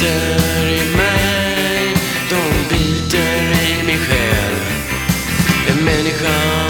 biter i mig, de biter i min själ. En människa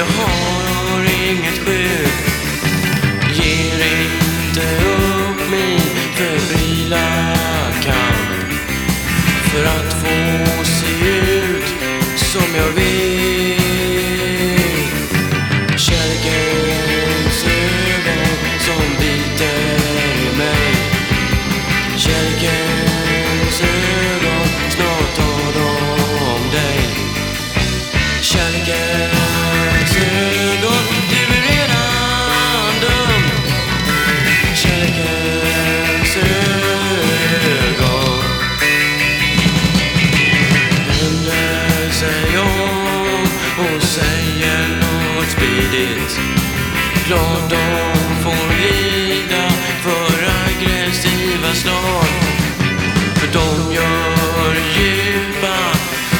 Jag har inget skydd. Ger inte upp min febrila kamp. För att få se ut som jag vill. Kärlekens ögon som biter i mig. Kärlekens ögon, snart tar de dig. Kärlekens och säger något spydigt. Klart de får lida för aggressiva slag. För de gör djupa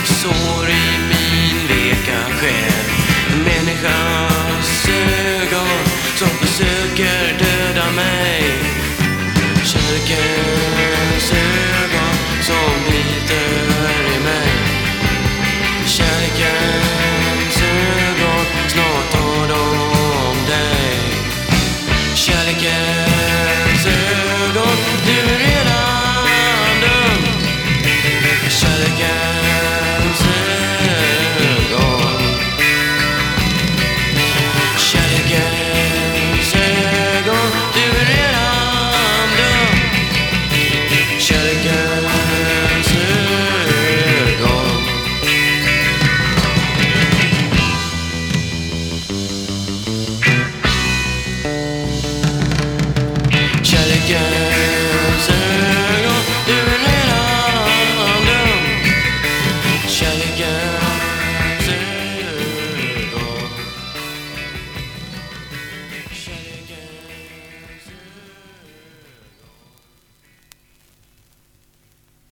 sår i min veka själ. En människas ögon som försöker döda mig. Försöker